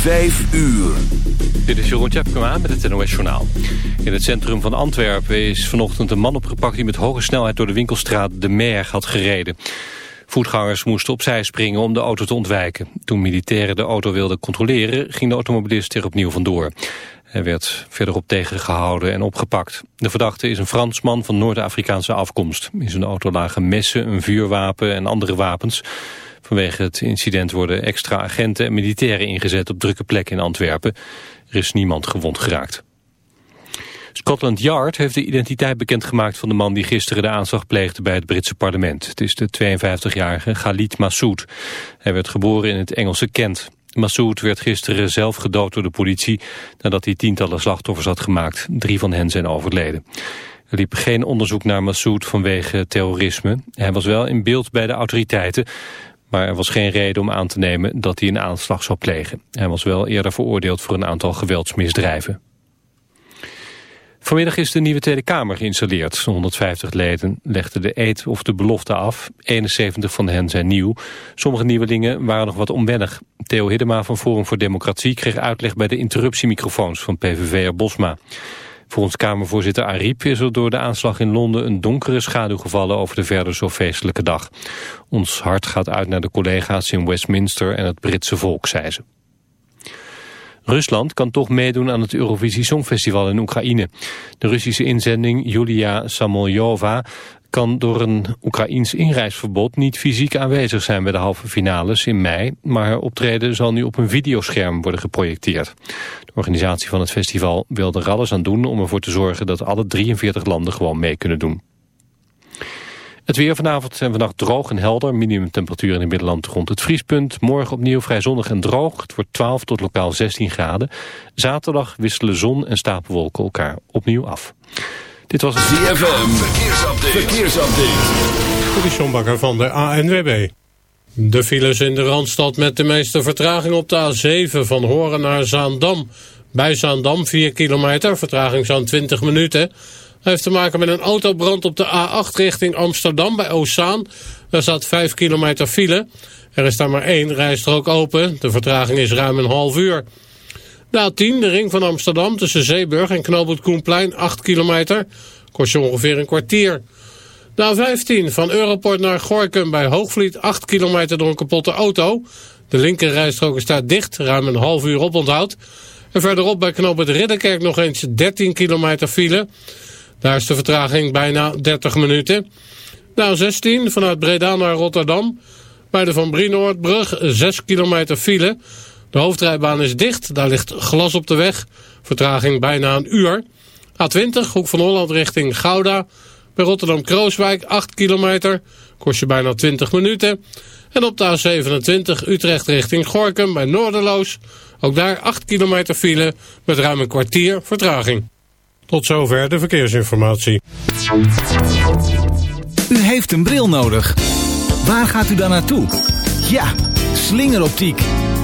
Vijf uur. Dit is Jeroen Tjepkema met het NOS Journaal. In het centrum van Antwerpen is vanochtend een man opgepakt... die met hoge snelheid door de winkelstraat De Mer had gereden. Voetgangers moesten opzij springen om de auto te ontwijken. Toen militairen de auto wilden controleren... ging de automobilist er opnieuw vandoor. Hij werd verderop tegengehouden en opgepakt. De verdachte is een Fransman van Noord-Afrikaanse afkomst. In zijn auto lagen messen, een vuurwapen en andere wapens... Vanwege het incident worden extra agenten en militairen ingezet op drukke plekken in Antwerpen. Er is niemand gewond geraakt. Scotland Yard heeft de identiteit bekendgemaakt van de man die gisteren de aanslag pleegde bij het Britse parlement. Het is de 52-jarige Khalid Massoud. Hij werd geboren in het Engelse Kent. Massoud werd gisteren zelf gedood door de politie nadat hij tientallen slachtoffers had gemaakt. Drie van hen zijn overleden. Er liep geen onderzoek naar Massoud vanwege terrorisme. Hij was wel in beeld bij de autoriteiten, maar er was geen reden om aan te nemen dat hij een aanslag zou plegen. Hij was wel eerder veroordeeld voor een aantal geweldsmisdrijven. Vanmiddag is de nieuwe Tweede Kamer geïnstalleerd. 150 leden legden de eed of de belofte af. 71 van hen zijn nieuw. Sommige nieuwelingen waren nog wat onwennig. Theo Hiddema van Forum voor Democratie kreeg uitleg bij de interruptiemicrofoons van PVV'er Bosma. Volgens Kamervoorzitter Ariep is er door de aanslag in Londen een donkere schaduw gevallen over de verder zo feestelijke dag. Ons hart gaat uit naar de collega's in Westminster en het Britse volk, zei ze. Rusland kan toch meedoen aan het Eurovisie Songfestival in Oekraïne. De Russische inzending Julia Samoljova kan door een Oekraïns inreisverbod niet fysiek aanwezig zijn bij de halve finales in mei, maar haar optreden zal nu op een videoscherm worden geprojecteerd. De organisatie van het festival wil er alles aan doen om ervoor te zorgen dat alle 43 landen gewoon mee kunnen doen. Het weer vanavond en vannacht droog en helder. Minimumtemperatuur in het middenland rond het vriespunt. Morgen opnieuw vrij zonnig en droog. Het wordt 12 tot lokaal 16 graden. Zaterdag wisselen zon en stapelwolken elkaar opnieuw af. Dit was het ZFM. Verkeersupdate. Verkeersupdate. De van de ANWB. De files in de Randstad met de meeste vertraging op de A7 van Horen naar Zaandam. Bij Zaandam 4 kilometer, vertraging zo'n 20 minuten heeft te maken met een autobrand op de A8 richting Amsterdam bij Ozaan. Daar staat 5 kilometer file. Er is daar maar één rijstrook open. De vertraging is ruim een half uur. De A10, de ring van Amsterdam tussen Zeeburg en Knoopend Koenplein, 8 kilometer. Kost je ongeveer een kwartier. De A15 van Europort naar Gorkum bij Hoogvliet, 8 kilometer door een kapotte auto. De linker rijstrook staat dicht, ruim een half uur oponthoud. En verderop bij Knoopend Ridderkerk nog eens 13 kilometer file. Daar is de vertraging bijna 30 minuten. Na 16 vanuit Breda naar Rotterdam. Bij de Van Brienoordbrug 6 kilometer file. De hoofdrijbaan is dicht, daar ligt glas op de weg. Vertraging bijna een uur. A20, Hoek van Holland richting Gouda. Bij Rotterdam-Krooswijk 8 kilometer. Kost je bijna 20 minuten. En op de A27 Utrecht richting Gorkum bij Noorderloos. Ook daar 8 kilometer file met ruim een kwartier vertraging. Tot zover de verkeersinformatie. U heeft een bril nodig. Waar gaat u dan naartoe? Ja, slingeroptiek.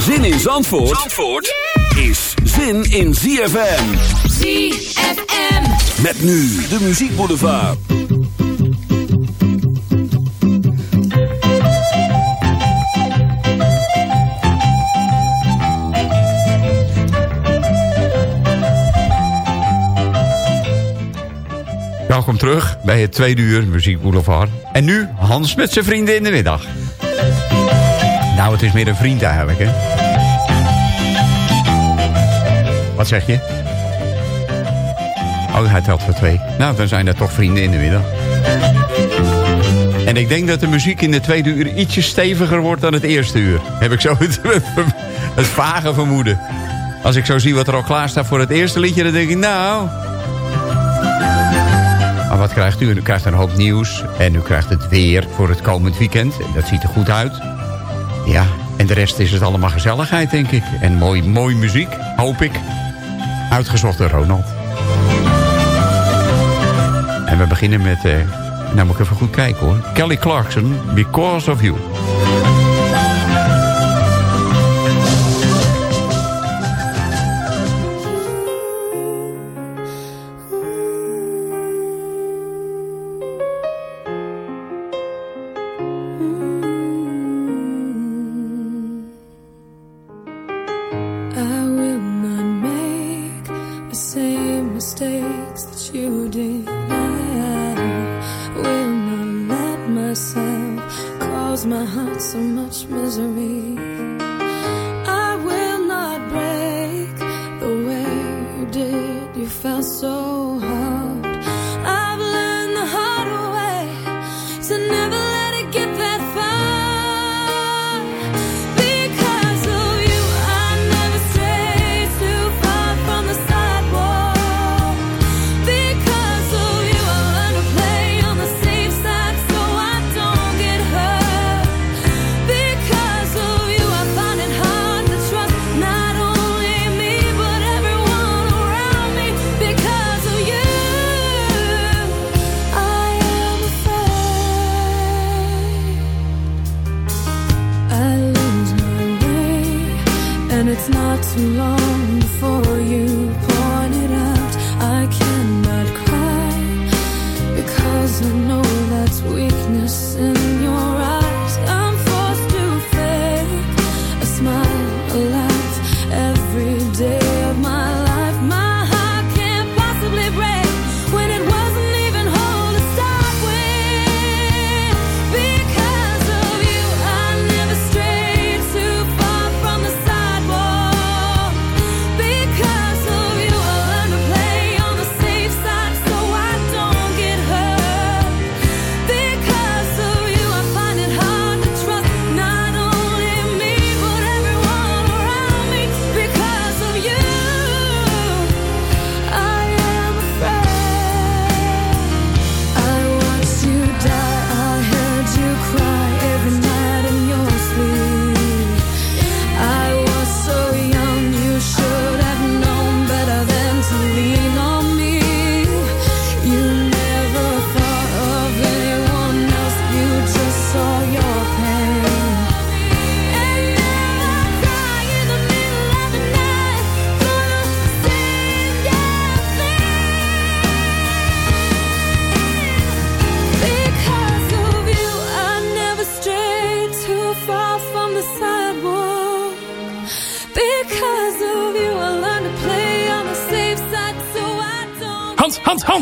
Zin in Zandvoort, Zandvoort is zin in ZFM. ZFM. Met nu de Muziek Boulevard. Welkom terug bij het tweede uur Muziek Boulevard. En nu Hans met zijn vrienden in de middag. Nou, het is meer een vriend eigenlijk, hè? Wat zeg je? Oh, hij telt voor twee. Nou, dan zijn er toch vrienden in de middag. En ik denk dat de muziek in de tweede uur ietsje steviger wordt dan het eerste uur. Heb ik zo het, het vage vermoeden. Als ik zo zie wat er al klaar staat voor het eerste liedje, dan denk ik, nou... Maar wat krijgt u? U krijgt een hoop nieuws. En u krijgt het weer voor het komend weekend. En dat ziet er goed uit. En de rest is het allemaal gezelligheid, denk ik. En mooi, mooi muziek, hoop ik. Uitgezocht door Ronald. En we beginnen met... Uh, nou moet ik even goed kijken hoor. Kelly Clarkson, Because of You.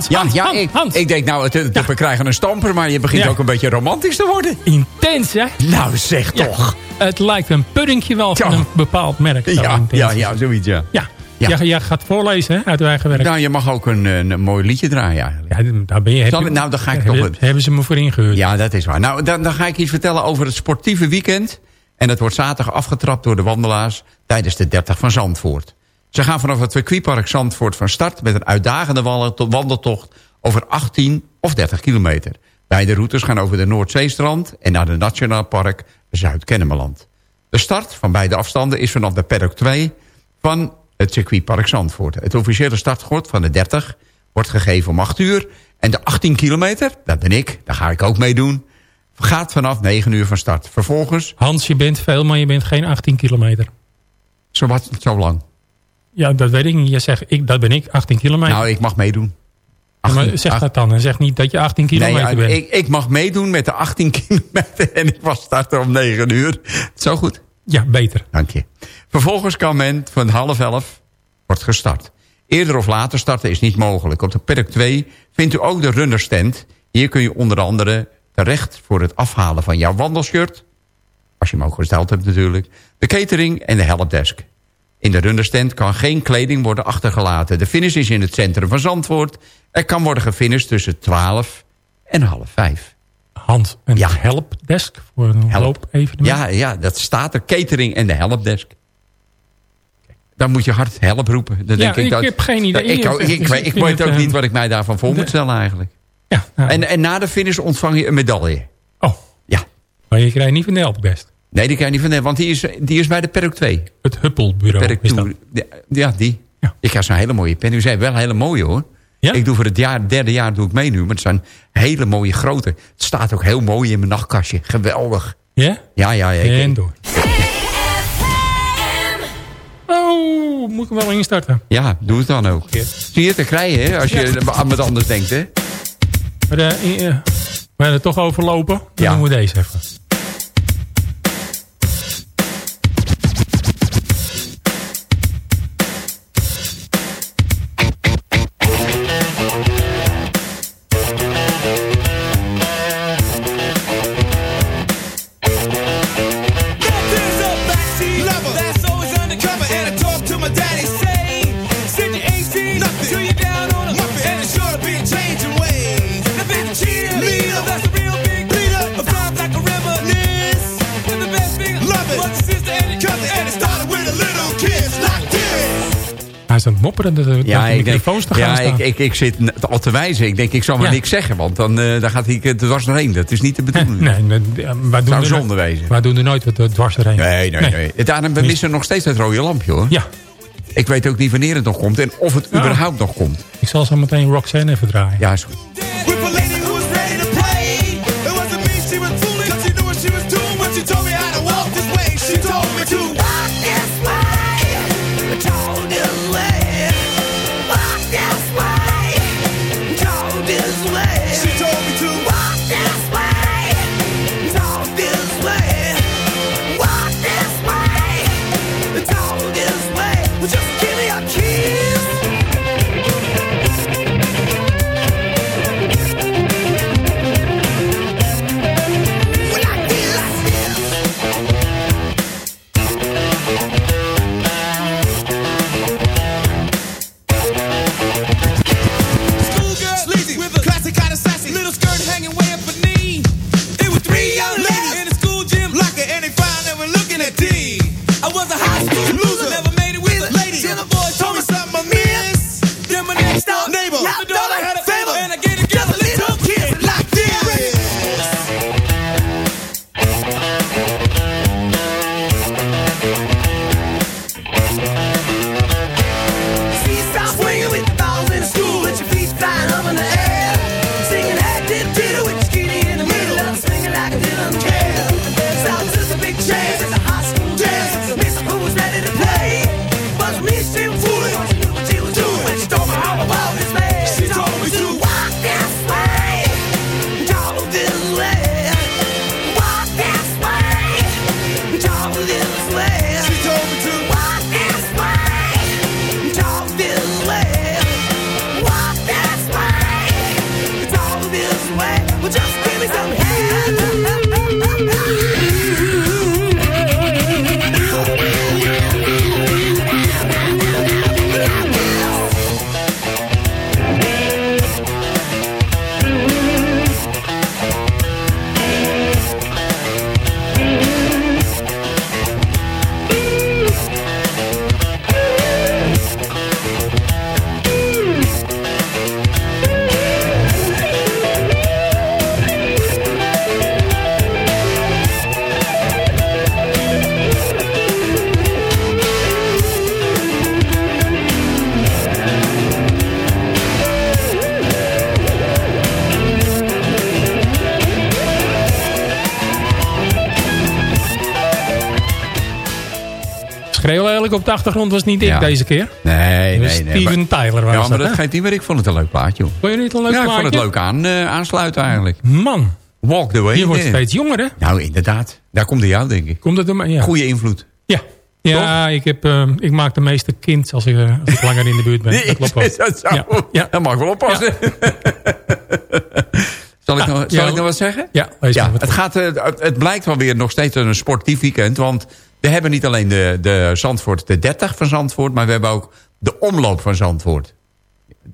Ja, ja ik, ik denk nou, het, we krijgen een stamper, maar je begint ook een beetje romantisch te worden. Intens, hè? Nou, zeg toch. Het lijkt een puddingje wel van een bepaald merk. Ja, ja, ja, zoiets, ja. Ja. Ja. Jij, gaat voorlezen hè, uit uw eigen werk. Nou, je mag ook een, een mooi liedje draaien. Ja, daar ben je, Zal, nou, dan ga ik toch... Hebben, hebben ze me voor ingehuurd. Ja, dat is waar. Nou, dan, dan ga ik iets vertellen over het sportieve weekend. En dat wordt zaterdag afgetrapt door de wandelaars tijdens de 30 van Zandvoort. Ze gaan vanaf het circuitpark Zandvoort van start... met een uitdagende wandeltocht over 18 of 30 kilometer. Beide routes gaan over de Noordzeestrand... en naar het Nationaal Park Zuid-Kennemerland. De start van beide afstanden is vanaf de paddock 2... van het circuitpark Zandvoort. Het officiële startgord van de 30 wordt gegeven om 8 uur... en de 18 kilometer, dat ben ik, daar ga ik ook mee doen... gaat vanaf 9 uur van start. Vervolgens... Hans, je bent veel, maar je bent geen 18 kilometer. Zo, wat, zo lang? Ja, dat weet ik niet. Je zegt, ik, dat ben ik, 18 kilometer. Nou, ik mag meedoen. maar zeg dat dan en zeg niet dat je 18 kilometer nee, bent. Ik, ik mag meedoen met de 18 kilometer en ik was starten om 9 uur. Zo goed. Ja, beter. Dank je. Vervolgens kan men van half elf wordt gestart. Eerder of later starten is niet mogelijk. Op de perk 2 vindt u ook de runnerstand. Hier kun je onder andere terecht voor het afhalen van jouw wandelshirt. Als je hem ook gesteld hebt natuurlijk. De catering en de helpdesk. In de runnerstand kan geen kleding worden achtergelaten. De finish is in het centrum van Zandvoort. Er kan worden gefinished tussen 12 en half 5. Hand, een Ja. helpdesk voor een Help. loopevenement. Ja, ja, dat staat er. Catering en de helpdesk. Dan moet je hard help roepen. Dan Ja, denk ik, ik dat, heb geen idee. Ik, ik, ik, weet- ik ik vind weet het, ook eh, niet wat ik mij daarvan voor moet stellen eigenlijk. Ja, nou, En, en na de finish ontvang je een medaille. oh, Ja. maar je krijgt niet van de helpdesk. Nee, die kan je niet van nee, want die is, die is bij de Perk 2. Het Huppelbureau Perk is dat. 2. Ja, die. Ja. Ik heb zo'n hele mooie pen. U zei wel hele mooie hoor. Ja? Ik doe voor het jaar, derde jaar doe ik mee nu. Maar het zijn hele mooie grote. Het staat ook heel mooi in mijn nachtkastje. Geweldig. Ja? Ja, ja, ja. ik- En door. Oh, moet ik hem wel instarten. ja, doe het dan ook. Ja. Zie je te krijgen hè, als je aan wat anders denkt hè. Maar we hebben het toch overlopen. Dan Ja. doen we deze even. Het Ja, de denk, microfoons te gaan ja staan. ik, ik, ik zit al te wijzen. Ik denk, ik zal maar Ja. niks zeggen. Want dan, eh, dan gaat hij er dwars doorheen. Dat is niet de bedoeling. Nee, nee, eh, wij doen Zou er, zonde wezen. Wij doen er nooit wat eh, dwars doorheen. Nee, nee, nee. Daarom, we missen nog steeds het rode lampje hoor. Ja, Ik weet ook niet wanneer het nog komt. En of het Ja. überhaupt nog komt. ik zal zo meteen Roxanne even draaien. Ja, is goed. Was a high op de achtergrond was niet ik Ja. deze keer. Nee, nee, nee. Steven maar- Tyler was Ja, maar dat, geeft niet meer. Ik vond het een leuk plaatje, joh. Vond je niet een leuk Ja, ik vond het plaatje? leuk aan, eh, aansluiten eigenlijk. Man, Walk the way. je wordt eh. steeds jonger, hè? Nou, inderdaad. Daar komt hij jou, denk ik. Komt het er maar, ja. Goede invloed. Ja, ja ik, heb, eh, ik maak de meeste kind als ik, eh, als ik langer in de buurt ben. Dat klopt wel. Dat? Ja, ja. Dat mag wel oppassen. zal ik, nog, zal ik nog wat zeggen? Ja, Ja, wat het, gaat, eh, het, het blijkt wel weer nog steeds een sportief weekend. Want we hebben niet alleen de, de Zandvoort, de 30 van Zandvoort... maar we hebben ook de omloop van Zandvoort.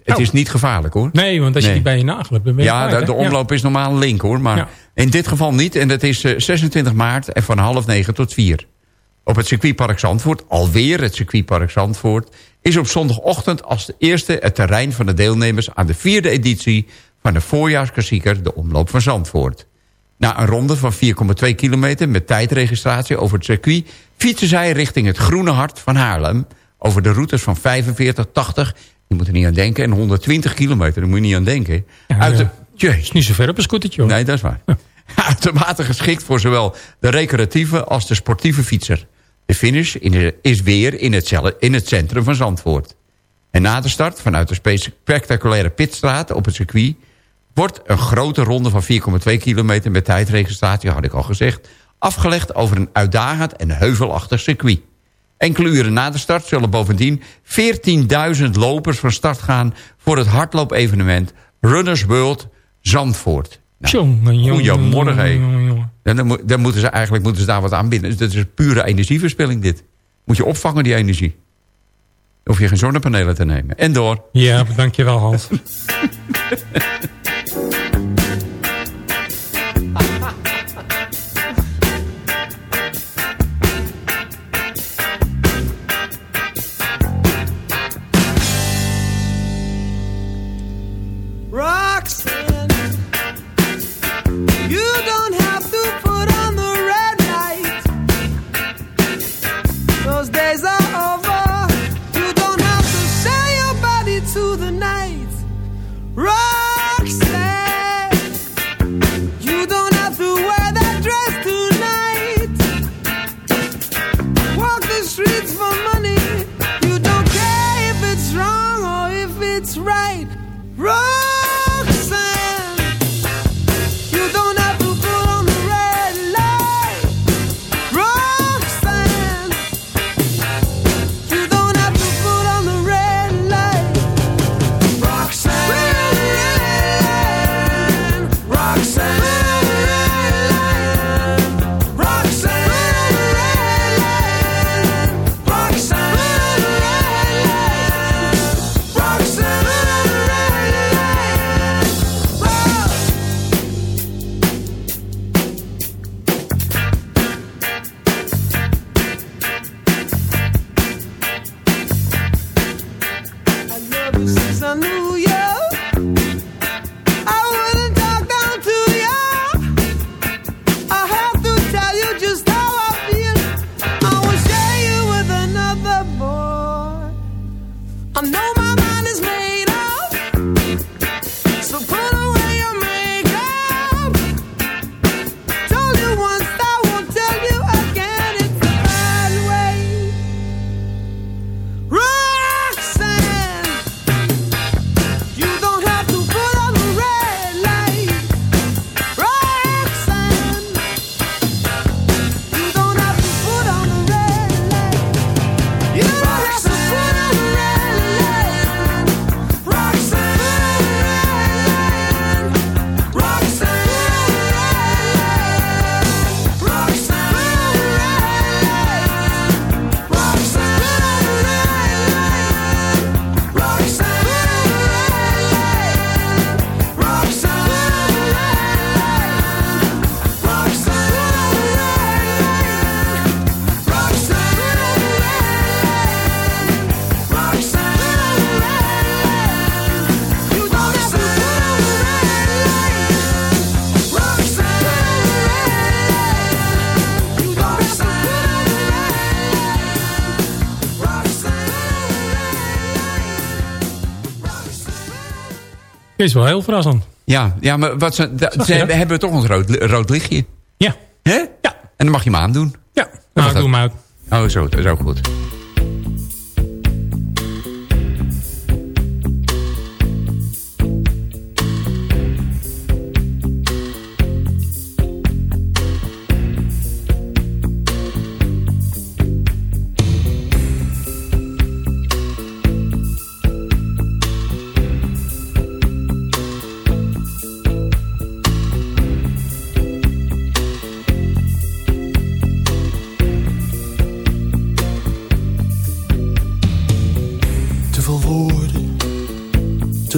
Het Oh. is niet gevaarlijk hoor. Nee, want als je Nee. die bij je nagel hebt, dan ben je Ja, de, omloop is normaal link hoor. Maar Ja. in dit geval niet. En dat is eh, 26 maart en van half negen tot vier. Op het circuitpark Zandvoort, alweer het circuitpark Zandvoort... is op zondagochtend als de eerste het terrein van de deelnemers... aan de vierde editie van de voorjaarsklassieker De Omloop van Zandvoort. Na een ronde van 4,2 kilometer met tijdregistratie over het circuit... fietsen zij richting het groene hart van Haarlem... over de routes van 45, 80, je moet er niet aan denken... en 120 kilometer, daar moet je niet aan denken. Ja, Uit de, ja. Is niet zo ver op een scootertje, hoor. Nee, dat is waar. Uitermate geschikt voor zowel de recreatieve als de sportieve fietser. De finish in- is weer in het, in het centrum van Zandvoort. En na de start vanuit de spe- spectaculaire pitstraat op het circuit... wordt een grote ronde van 4,2 kilometer met tijdregistratie, had ik al gezegd... afgelegd over een uitdagend en heuvelachtig circuit. Enkele uren na de start zullen bovendien 14.000 lopers van start gaan... voor het hardloopevenement Runners World Zandvoort. Nou, Goedemorgen, en dan, dan moeten ze eigenlijk moeten ze daar wat aan binden. Dus dat is pure energieverspilling dit. Moet je opvangen die energie. Hoef je geen zonnepanelen te nemen. En door. Ja, dankjewel Hans. Is wel heel verrassend. Ja, ja maar wat ze, ze hebben, toch een rood, li- rood lichtje. Ja, Hè? Ja. En dan mag je hem aandoen. ja. Nou, ik doe hem uit. Oh, zo, dat is ook goed.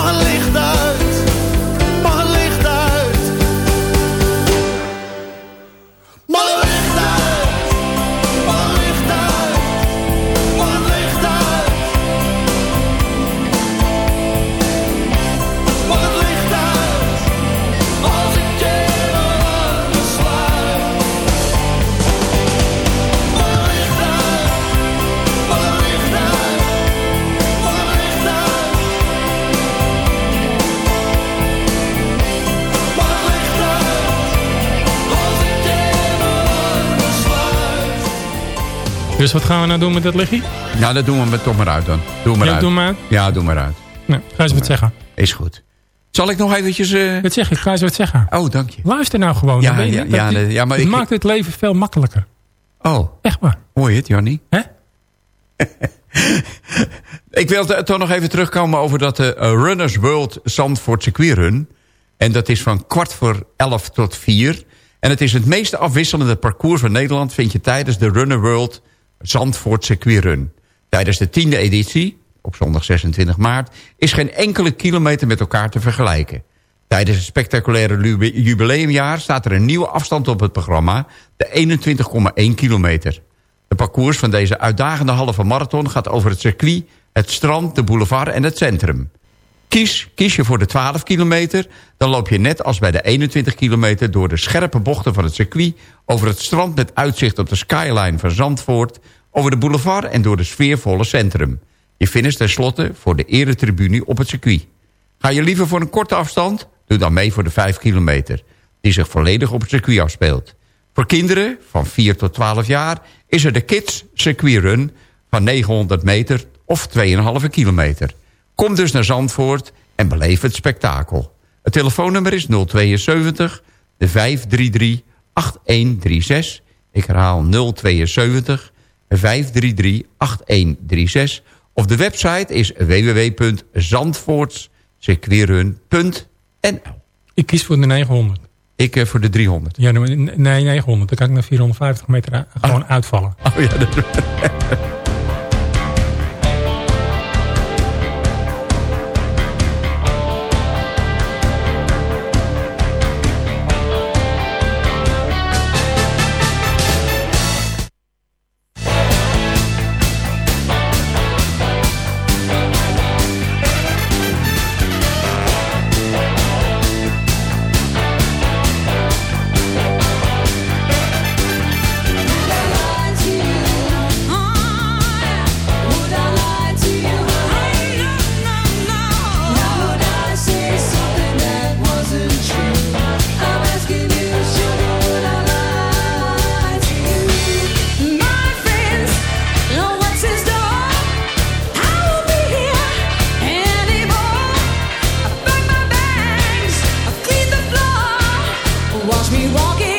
Mag het licht uit, Dus wat gaan we nou doen met dat lichtje? Nou, dat doen we met toch maar uit dan. Doe maar Ja, uit. doe maar uit. Ja, doe maar uit. Nee, ga eens wat zeggen. Is goed. Zal ik nog eventjes... eh, Wat zeg ik? Ga eens wat zeggen. Oh, dank je. Luister nou gewoon. Ja, ja, ja, maar het ik- maakt het leven veel makkelijker. Oh, Echt waar. hoor je het, Jannie? Hè? Ik wil toch nog even terugkomen over dat eh, Runners World Zandvoort circuitrun. En dat is van kwart voor elf tot vier. En het is het meest afwisselende parcours van Nederland... vind je tijdens de Runner World Zandvoort circuitrun. Tijdens de tiende editie, op zondag 26 maart... is geen enkele kilometer met elkaar te vergelijken. Tijdens het spectaculaire jubileumjaar staat er een nieuwe afstand op het programma... de 21,1 kilometer. De parcours van deze uitdagende halve marathon gaat over het circuit... het strand, de boulevard en het centrum. Kies, kies je voor de 12 kilometer... dan loop je net als bij de 21 kilometer... door de scherpe bochten van het circuit... over het strand met uitzicht op de skyline van Zandvoort... over de boulevard en door de sfeervolle centrum. Je finisht tenslotte voor de eretribune op het circuit. Ga je liever voor een korte afstand? Doe dan mee voor de 5 kilometer... die zich volledig op het circuit afspeelt. Voor kinderen van 4 tot 12 jaar is er de Kids Circuit Run... van 900 meter of 2,5 kilometer. Kom dus naar Zandvoort en beleef het spektakel. Het telefoonnummer is 072 de 533 8136. Ik herhaal 072 533 8136. Of de website is www.zandvoortscircuitrun.nl Ik kies voor de 900. Ik eh, voor de 300. Ja, nee, nee, 900. Dan kan ik naar 450 meter gewoon uitvallen. Oh ja, dat... Watch me walking,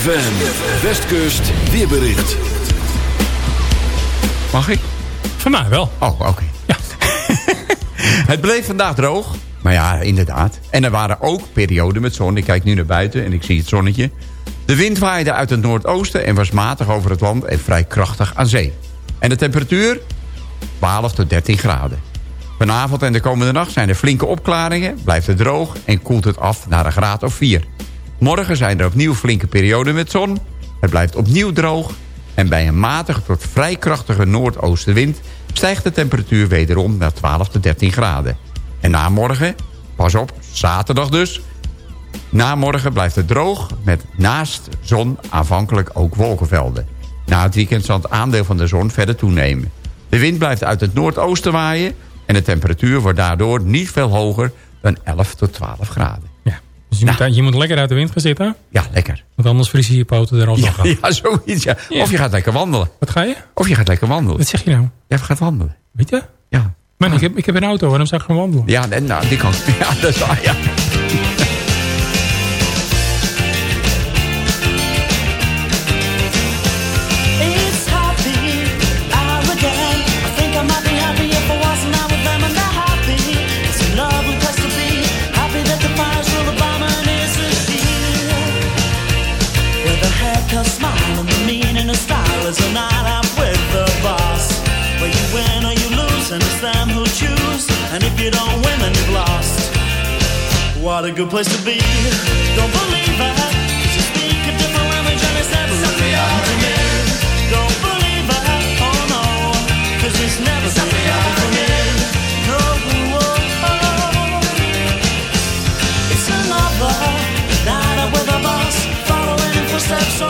ZFM, Westkust, weerbericht. Mag ik? Van mij wel. Oh, oké. Ja. Het bleef vandaag droog. Maar ja, inderdaad. En er waren ook perioden met zon. Ik kijk nu naar buiten en ik zie het zonnetje. De wind waaide uit het noordoosten en was matig over het land... en vrij krachtig aan zee. En de temperatuur? 12 tot 13 graden. Vanavond en de komende nacht zijn er flinke opklaringen... blijft het droog en koelt het af naar een graad of 4. Morgen zijn er opnieuw flinke perioden met zon... Het blijft opnieuw droog en bij een matige tot vrij krachtige noordoostenwind... stijgt de temperatuur wederom naar 12 tot 13 graden. En na morgen, pas op, zaterdag dus... Na morgen blijft het droog met naast zon aanvankelijk ook wolkenvelden. Na het weekend zal het aandeel van de zon verder toenemen. De wind blijft uit het noordoosten waaien... en de temperatuur wordt daardoor niet veel hoger dan 11 tot 12 graden. Ja. Dus je, moet, je moet lekker uit de wind gaan zitten. Ja, lekker. Want anders vries je je poten er al Ja, af. ja, zoiets. Ja. Ja. Of je gaat lekker wandelen. Wat ga je? Of je gaat lekker wandelen. Wat zeg je nou? Ja, je gaat wandelen. Weet je? Ja. Man, ik, heb, ik heb een auto, waarom zou ik gaan wandelen? Ja, nou, die kan. Ja, dat is waar, ja. What a good place to be. Don't believe you speak a different language and never. Don't believe. Oh no. 'cause it's never. No. It's another night out with a boss. Following in footsteps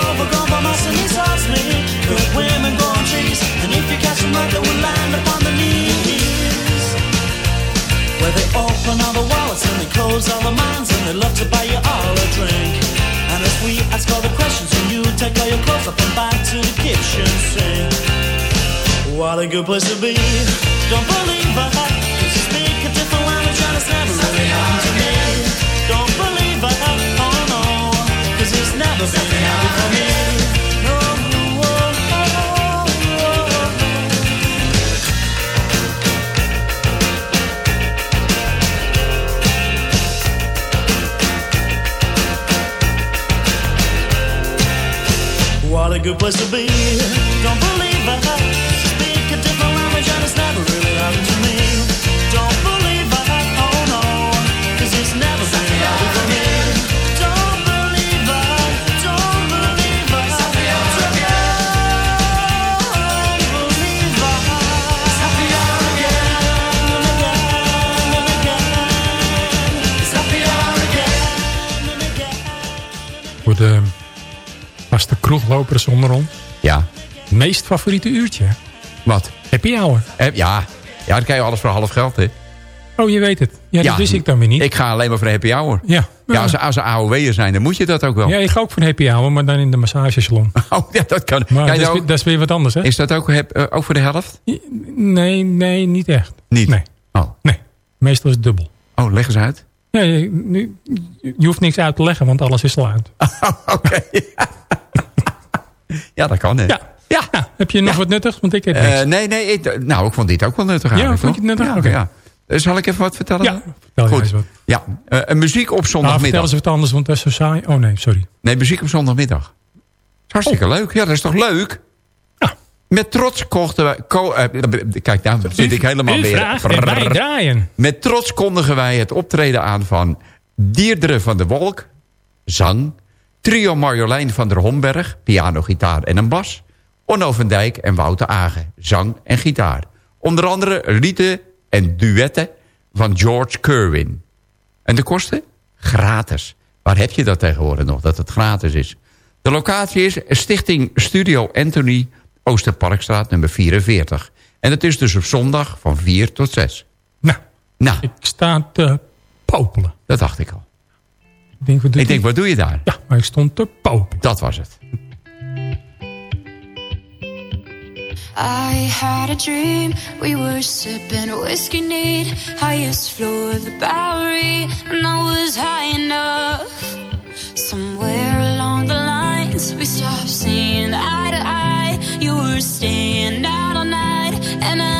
he me. Good women trees. And if you catch them right, they will Where they open all the wallets and they close all the minds and they love to buy you all a drink. And as we ask all the questions and you take all your clothes up and back to the kitchen sink. What a good place to be. Don't believe I 'cause you speak a different language and it's never really happened to me. Don't believe I oh no, 'cause it's never been happened for me. Ons. Ja. Meest favoriete uurtje. Wat? Happy hour. Eh, ja. Ja, dan krijg je alles voor half geld, hè. Oh, je weet het. Ja, dat wist ik dan weer niet. Ik ga alleen maar voor de happy hour. Ja. Ja, als, als er AOW'er zijn, dan moet je dat ook wel. Ja, ik ga ook voor happy hour, maar dan in de massagesalon. Oh, ja, dat kan. Maar Kan je dat, is, ook- weer- dat is weer wat anders, hè? is dat ook, heb- eh, ook voor de helft? Nee, nee, niet echt. Niet? Nee. Oh. Nee. Meestal is het dubbel. Oh, leg eens uit. Ja, je, nu- je hoeft niks uit te leggen, want alles is al uit. Oké. ja, dat kan, hè. Ja. Ja. Heb je nog wat nuttigs? Want ik heb niks. Eh, nee, nee. Ik, nou, ik vond dit ook wel nuttig Ja, vond je het nuttig? Ja, Oké. ja. Eh, Zal ik even wat vertellen? Ja, vertel Goed. wat. Ja, eh, een muziek op Nou, vertel zondagmiddag. eens wat anders, want dat is zo saai. Oh nee, sorry. Nee, muziek op zondagmiddag. Is hartstikke leuk. Ja, dat is toch leuk? Ja. Met trots kochten we... Ko kijk, daar zit ik helemaal U weer. vraagt en wij draaien. Met trots kondigen wij het optreden aan van... Dierdre van der Wolk, zang... Trio Marjolein van der Homberg, piano, gitaar en een bas... Onno van Dijk en Wouter Agen, zang en gitaar. Onder andere lieden en duetten van George Kerwin. En de kosten? Gratis. Waar heb je dat tegenwoordig nog, dat het gratis is? De locatie is Stichting Studio Anthony, Oosterparkstraat nummer 44. En dat is dus op zondag van 4 tot 6. Nou, Nou, ik sta te popelen. dat dacht ik al. Ik denk, wat Ik denk, wat doe je daar? Ja, maar ik stond te popelen. Dat was het. I had a dream. We were sipping whiskey neat, highest floor of the Bowery, and I was high enough. Somewhere along the lines, we stopped seeing eye to eye. You were staying out all night, and I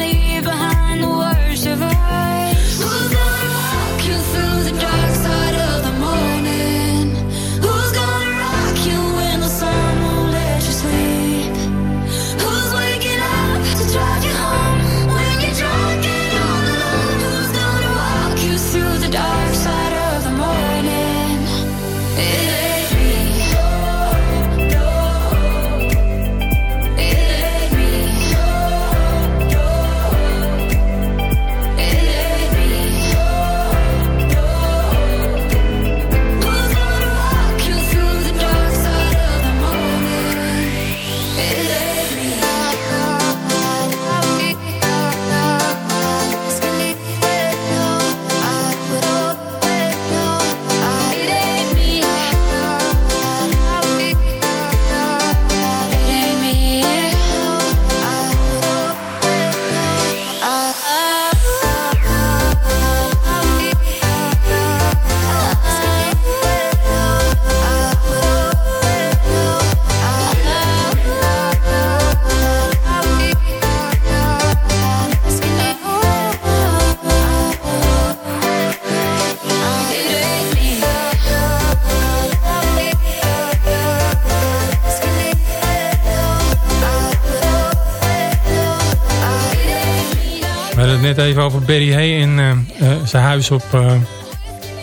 even over Barry Hay en eh, eh, zijn huis op eh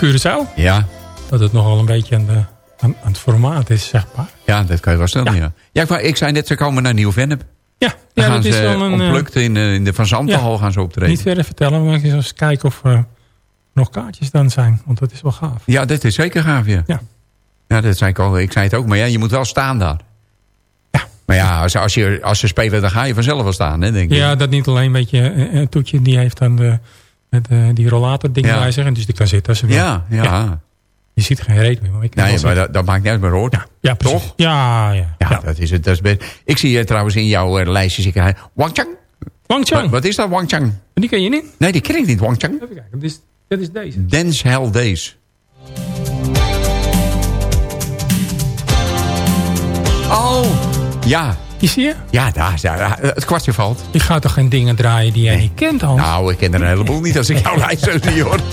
Curaçao. Ja. Dat het nogal een beetje aan, de, aan, aan het formaat is, zeg maar. Ja, dat kan je wel stellen, ja. Ja, ik, zei net, ze komen naar Nieuw-Vennep. Ja, ja gaan dat is wel een... ontplukt in, in de Van Zantenhal gaan ze optreden. Niet verder vertellen, maar eens kijken of er nog kaartjes dan zijn. Want dat is wel gaaf. Ja, dat is zeker gaaf, ja. Ja. Ja, dat zei ik al. Ik zei het ook, maar ja, je moet wel staan daar. Maar ja, als, als, je, als ze spelen, dan ga je vanzelf wel staan, hè, denk ik. Ja, dat niet alleen met je eh, eh, toetje die heeft dan de, met eh, die rollator ding Ja. bij zich. En dus die kan zitten als ze wil. Ja, ja. Je ziet geen reet meer. Maar ik Nee, maar zitten. dat, dat maakt niet uit, maar hoort. ja, ja, precies. Toch? Ja, ja. Ja, dat is het. Dat is best. Ik zie eh, trouwens in jouw uh, lijstjes, ik uh, Wangchang. Wang Chang. Wat, wat is dat, Wangchang? Die ken je niet? Nee, die ken ik niet, Wangchang. Even kijken. Dat is, dat is deze. Dance Hell Days. Oh, ja. Die zie je? Ja, daar, daar, het kwartje valt. Je gaat toch geen dingen draaien die jij niet kent, Hans? Nou, ik ken er een heleboel niet als ik jouw lijst zo zie, hoor.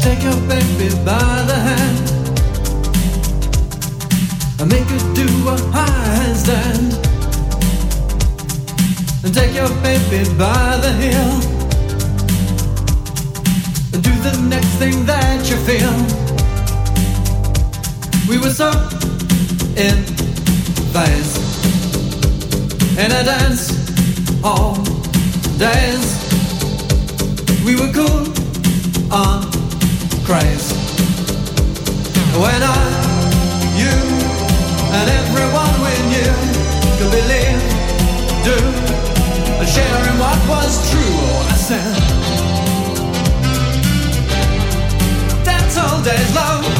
Take your baby by the hand and make her do a handstand. And take your baby by the heel and do the next thing that you feel. We were so in phase in a dance all days. We were cool on craze. When I, you, and everyone we knew could believe, do, and sharing what was true. I said, dance all days long.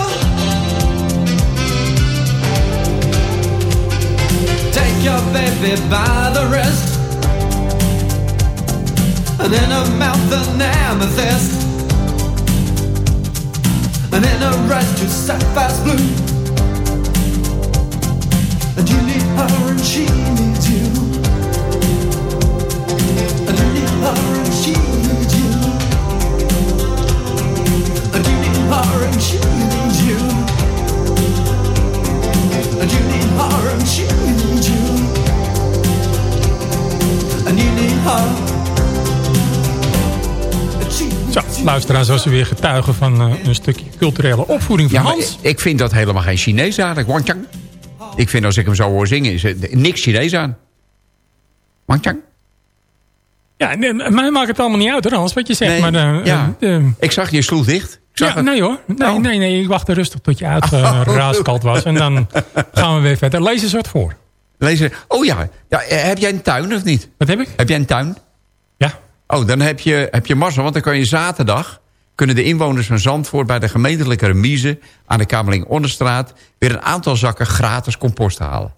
Take your baby by the wrist. And in her mouth an amethyst. And in her eyes just sapphires blue. And you need her and she needs you. And you need her and she needs you. And you need her and she needs you. Luisteraars, weer getuigen van eh, een stukje culturele opvoeding van ja, Hans. Ik vind dat helemaal geen Chinees aan. Wangchang. Ik vind als ik hem zo hoor zingen, is er niks Chinees aan. Wangchang. Ja, mij maakt het allemaal niet uit hoor Hans, wat je zegt. Maar, eh, eh, ik zag je sloeg dicht. Ja, nee hoor. Nee, Oh. nee, nee, ik wachtte rustig tot je uitgeraaskald was. En dan gaan we weer verder. Lees eens wat voor. Lezen. Oh ja. ja, heb jij een tuin of niet? Wat heb ik? Heb jij een tuin? Ja. Oh, dan heb je, heb je mazzel, want dan kan je zaterdag... kunnen de inwoners van Zandvoort bij de gemeentelijke remise... aan de Kamerling Onderstraat... weer een aantal zakken gratis compost halen.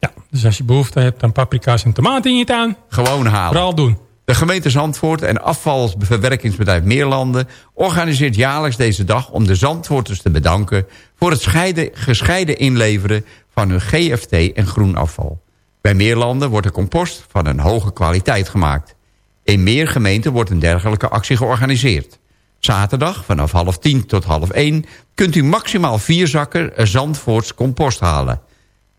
ja. Dus als je behoefte hebt aan paprika's en tomaten in je tuin, Gewoon halen. vooral doen. De gemeente Zandvoort en afvalverwerkingsbedrijf Meerlanden... organiseert jaarlijks deze dag om de Zandvoorters te bedanken... voor het scheiden, gescheiden inleveren van hun GFT en groenafval. Bij Meerlanden wordt de compost van een hoge kwaliteit gemaakt. In meer gemeenten wordt een dergelijke actie georganiseerd. Zaterdag vanaf half tien tot half één... kunt u maximaal vier zakken Zandvoorts compost halen.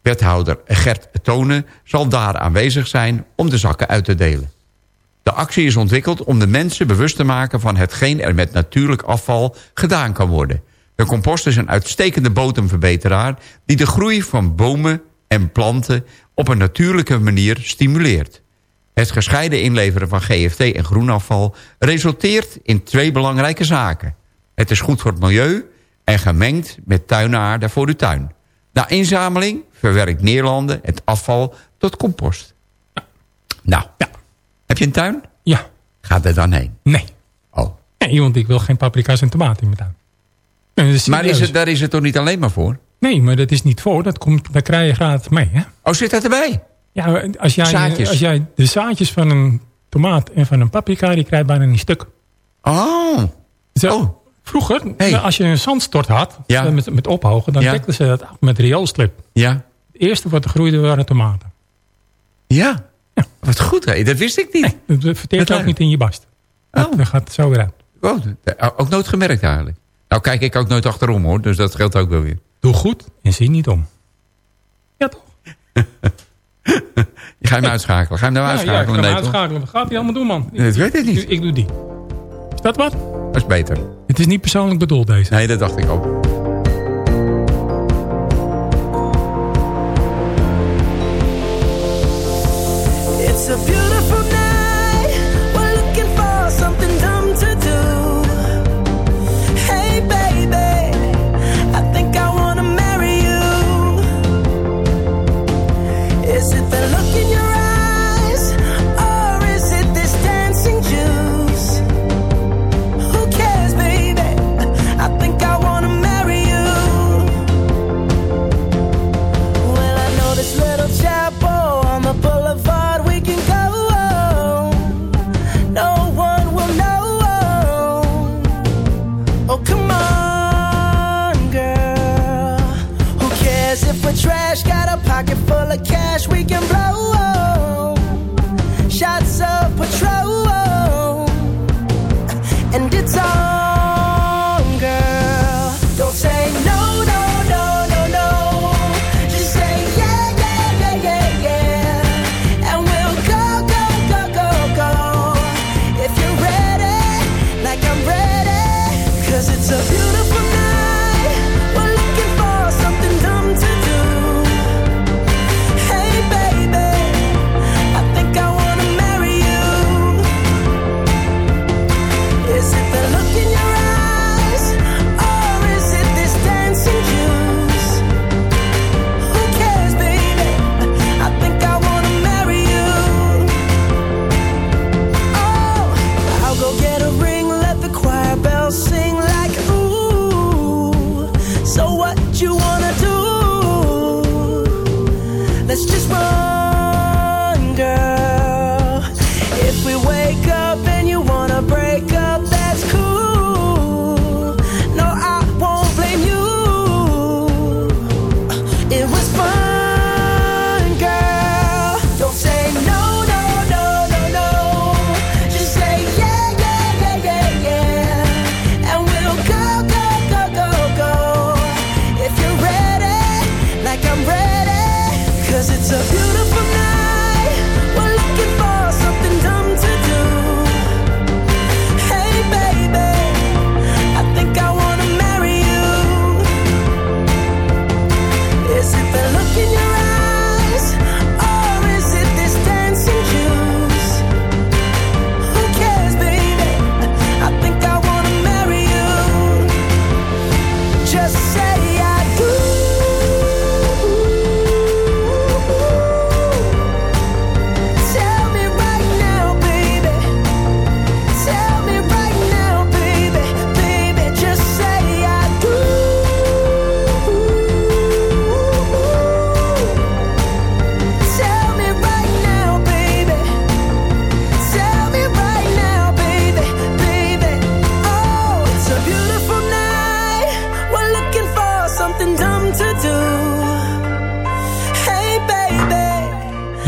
Wethouder Gert Tonen zal daar aanwezig zijn om de zakken uit te delen. De actie is ontwikkeld om de mensen bewust te maken van hetgeen er met natuurlijk afval gedaan kan worden. De compost is een uitstekende bodemverbeteraar die de groei van bomen en planten op een natuurlijke manier stimuleert. Het gescheiden inleveren van GFT en groenafval resulteert in twee belangrijke zaken. Het is goed voor het milieu en gemengd met tuinaarde voor uw tuin. Na inzameling verwerkt Nederlanden het afval tot compost. Nou, Ja. Heb je een tuin? Ja. Ga er dan heen. Nee. Oh. Nee, want ik wil geen paprika's en tomaten in mijn tuin. Nee, dat is Maar is het, daar is het toch niet alleen maar voor? Nee, maar dat is niet voor. Dat, komt, dat krijg je gratis mee. Hè? Oh, zit dat erbij? Ja, als jij, Zaadjes. als jij de zaadjes van een tomaat en van een paprika... die krijg je bijna niet stuk. Oh. Zo, Oh. Vroeger, Hey. als je een zandstort had... Ja. eh, met, met ophogen, dan Ja. dekten ze dat af met rioolslip. Ja. Het eerste wat er groeide waren tomaten. Ja. Wat goed, hè? dat wist ik niet. Dat verteert ook niet in je bast. Dat, Oh. dat gaat zo weer uit. Oh, dat- ook nooit gemerkt eigenlijk. Nou kijk ik ook nooit achterom hoor, dus dat geldt ook wel weer. Doe goed en zie niet om. Ja, toch? Je gaat hem uitschakelen. Ga je hem nou Ja, ja, ik uitschakelen? ga nee, hem uitschakelen. Wat gaat hij allemaal doen, man? Nee, dat weet ik niet. Ik, ik doe die. Is dat wat? Dat is beter. Het is niet persoonlijk bedoeld, deze. Nee, dat dacht ik ook.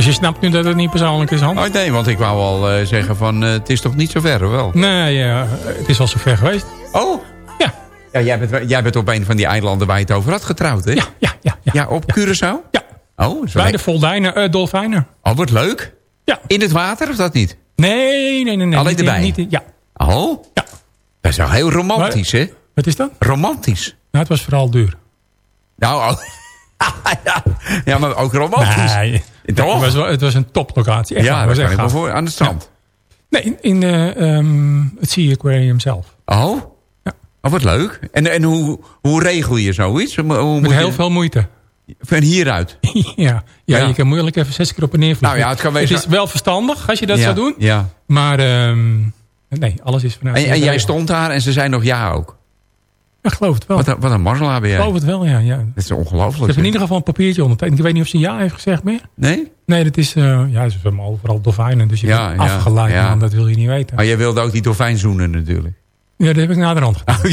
Je snapt nu dat het niet persoonlijk is, Hans? Oh nee, want ik wou al eh, zeggen van... eh, het is toch niet zo ver, wel? Nee, ja, het is al zo ver geweest. Oh? Ja. Ja, jij bent, jij bent op een van die eilanden waar je het over had getrouwd, hè? Ja, ja, ja. Ja, Ja, op Curaçao? Ja. Oh, zo Bij de Voldijnen, eh Dolfijnen. oh, wat leuk. Ja. In het water, of dat niet? Nee, nee, nee. nee Alleen niet erbij? Niet in- ja. Oh? Ja. Dat is wel heel romantisch, hè? Wat is dat? Romantisch. Nou, het was vooral duur. Nou, oh. ja. ja, maar ook romantisch. Nee? Het was, het was een toplocatie. Echt ja, het dat was kan echt ik me gaaf. voor. Aan het strand. Nee, in, in ehm, het Sea Aquarium zelf. Oh? Ja. Oh, wat leuk. En, en hoe, hoe regel je zoiets? Hoe, hoe Met moet heel je- veel moeite. Van hieruit? ja. Ja, Ja. je kan moeilijk even zes keer op en neer vliegen. Nou ja, het kan wezen- is wel verstandig als je dat ja. zou doen. Ja. Maar ehm, nee, alles is vanuit... En, en jij stond daar en ze zei nog ja ook. Ja, geloof het wel. Wat, een- wat een marzelaar ben Ik jij. geloof het wel, ja. ja. Dat is Ze ongelooflijk. hebben in ieder geval een papiertje ondertekend. Ik weet niet of ze ja heeft gezegd meer. Nee? Nee, dat is... eh ja, ze hebben overal dolfijnen. Dus je Ja, bent ja, afgeleid, ja. man. Dat wil je niet weten. Maar jij wilde ook die dolfijn zoenen natuurlijk. Ja, dat heb ik naar de rand gedaan. Oh,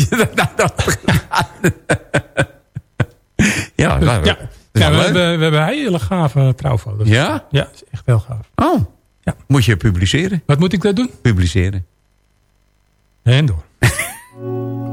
ja, ja, Ja, dat ja we, hebben, we hebben hele gave trouwfoto's. Ja? Ja, is echt heel gaaf. Oh. Ja. Moet je publiceren. Wat moet ik dat doen? Publiceren. En door.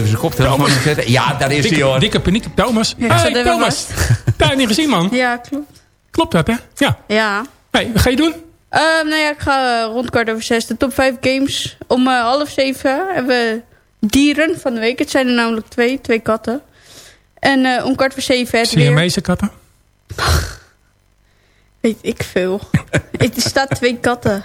even zijn koptelefoon zetten. Ja, daar is hij hoor. dikke paniek op Thomas. Ja, hey, even Thomas. Daar niet gezien, man. Ja, klopt. Klopt dat, hè? Ja. Ja. Hey, wat ga je doen? Ehm, nou ja, ik ga eh, rond kwart over zes de top 5 games. Om eh, half zeven hebben we dieren van de week. Het zijn er namelijk twee, twee katten. En eh, om kwart voor zeven het weer. Siamese katten? Weet ik veel. er staat twee katten.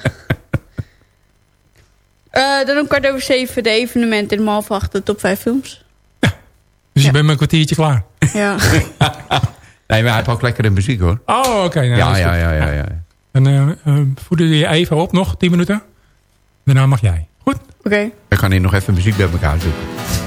Eh, dan om kwart over zeven de evenementen in om half acht de top vijf films. Dus je bent met een kwartiertje klaar. Ja. Nee, maar hij heeft ook lekkere muziek hoor. Oh, oké. nou, ja, ja, ja, ja, ja. Dan eh eh, voeden we je even op nog, 10 minuten. Daarna mag jij. Goed? Oké. Dan kan hij nog even muziek bij elkaar zoeken.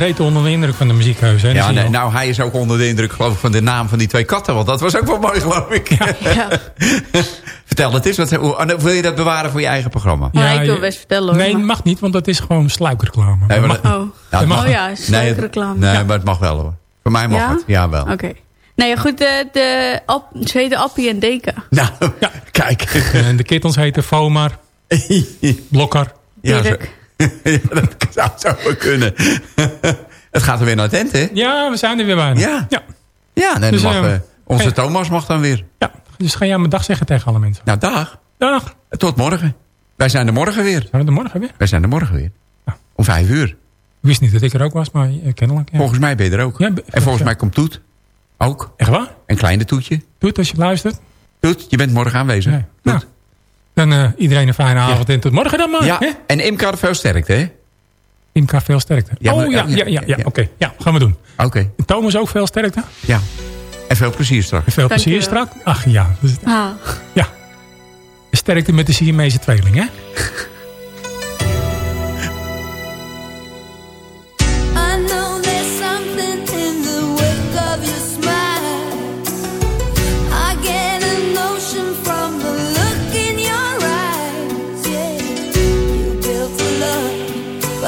Reet onder de indruk van de muziekhuis. Hè? Ja, nee, nou, hij is ook onder de indruk geloof ik, van de naam van die twee katten. Want dat was ook wel mooi, geloof ik. Vertel het eens. Wat, wil je dat bewaren voor je eigen programma? Ja, ik wil best vertellen hoor. Nee, mag niet, want dat is gewoon sluikreclame. Nee, maar Dat Oh. Nou, het mag- Oh ja, nee, sluikreclame. Nee, Ja. maar het mag wel hoor. Voor mij mag Ja? het. Ja, wel. Oké. Nou ja, goed, de, de App, ze heten Appie en Deka. Nou, kijk. En de kittens heten Vomar, Blokker. Ja, Dirk. ja, dat zou zo wel kunnen. het gaat er weer naar tent, hè? Ja, we zijn er weer bijna. Ja. ja. Ja, nee, Dus, mag, eh, eh, onze hey. Thomas mag dan weer. ja. Dus ga jij mijn dag zeggen tegen alle mensen. Nou, dag. Dag. Tot morgen. Wij zijn er morgen weer. Zijn we er morgen weer? Wij zijn er morgen weer. Om vijf uur. Ik wist niet dat ik er ook was, maar eh, kennelijk. Ja. Volgens mij ben je er ook. Ja, en volgens ja. mij komt Toet ook. Echt waar? Een kleine Toetje. Doe het als je luistert. Toet, je bent morgen aanwezig. Nee. Nou, dan eh, iedereen een fijne avond en tot morgen dan maar. Ja, hè? en Imka veel sterkte, hè? Imka veel sterkte. Ja, maar- oh ja, ja, ja, ja, ja, ja. oké. Ja, gaan we doen. Oké, Thomas ook veel sterkte. ja. En veel plezier straks. En veel plezier straks. Ach ja, dus, Ah. ja. Sterkte met de Siamese tweeling, hè?